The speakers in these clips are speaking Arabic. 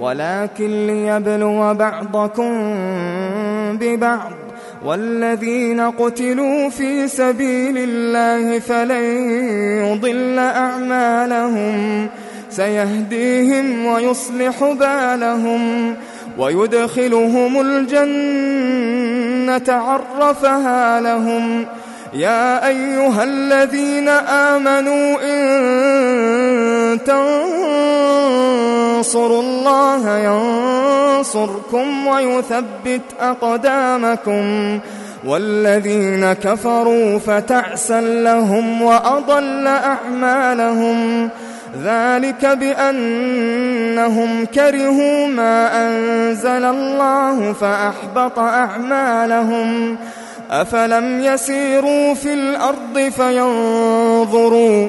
ولكن ليبلو بعضكم ببعض والذين قتلوا في سبيل الله فلن يضل أعمالهم سيهديهم ويصلح بالهم ويدخلهم الجنة عرفها لهم يا أيها الذين آمنوا إن تنصروا الله ينصركم ويثبت أقدامكم. والذين كفروا فتعسا لهم وأضل أعمالهم. ذلك بأنهم كرهوا ما أنزل الله فأحبط أعمالهم. أفلم يسيروا في الأرض فينظروا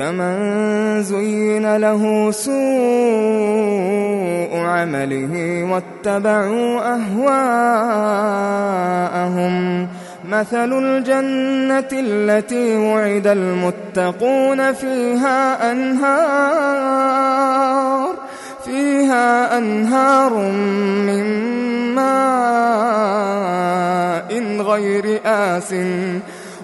كمن زين له سوء عمله واتبعوا أهواءهم مثل الجنة التي وعد المتقون فيها أنهار فيها أنهار من ماء غير آسٍ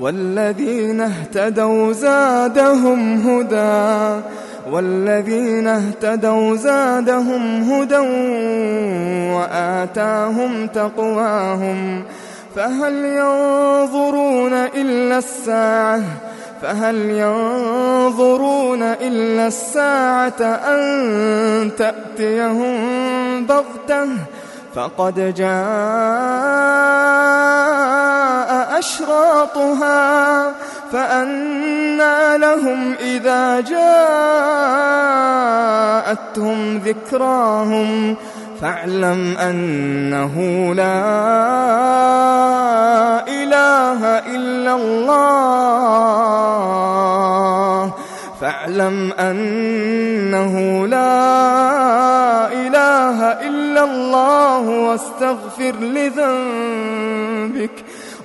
والذين اهتدوا زادهم هدى. والذين اهتدوا زادهم هدى وآتاهم تقواهم. فهل ينظرون إلا الساعة؟ فهل ينظرون إلا الساعة أن تأتيهم بغتة؟ فقد جاء أشراطها فأنى لهم إذا جاءتهم ذكراهم فاعلم أنه لا إله إلا الله فاعلم أنه لا إله إلا الله واستغفر لذنبك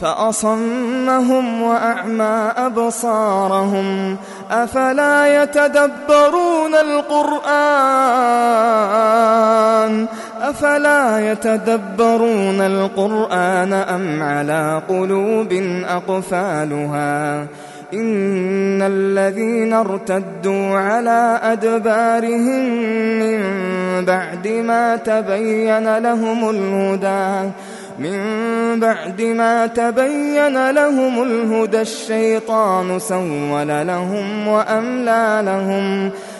فأصمهم وأعمى أبصارهم أفلا يتدبرون القرآن أفلا يتدبرون القرآن أم على قلوب أقفالها إن الذين ارتدوا على أدبارهم من بعد ما تبين لهم الهدى من بعد ما تبين لهم الهدى الشيطان سول لهم وأملى لهم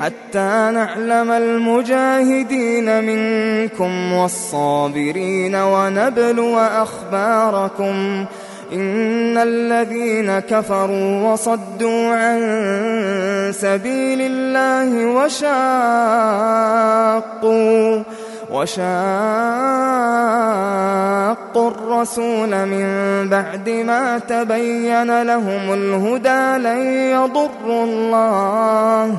حتى نعلم المجاهدين منكم والصابرين ونبلو أخباركم إن الذين كفروا وصدوا عن سبيل الله وشاقوا وشاقوا الرسول من بعد ما تبين لهم الهدى لن يضروا الله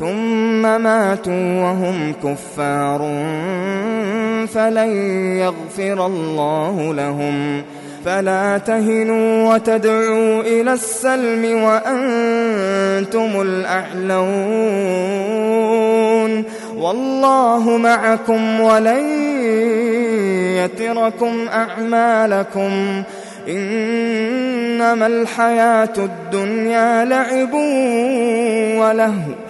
ثم ماتوا وهم كفار فلن يغفر الله لهم. فلا تهنوا وتدعوا إلى السلم وأنتم الأعلون. والله معكم ولن يتركم أعمالكم. إنما الحياة الدنيا لعب ولهو.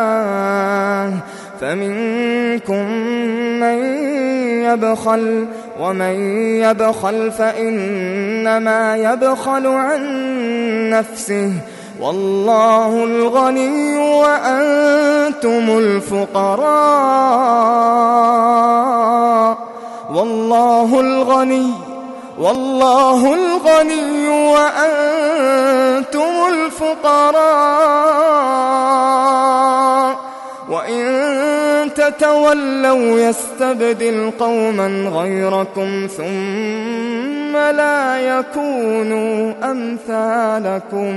فمنكم من يبخل ومن يبخل فإنما يبخل عن نفسه والله الغني وأنتم الفقراء والله الغني والله الغني وأنتم الفقراء تتولوا يستبدل قوما غيركم ثم لا يكونوا أمثالكم.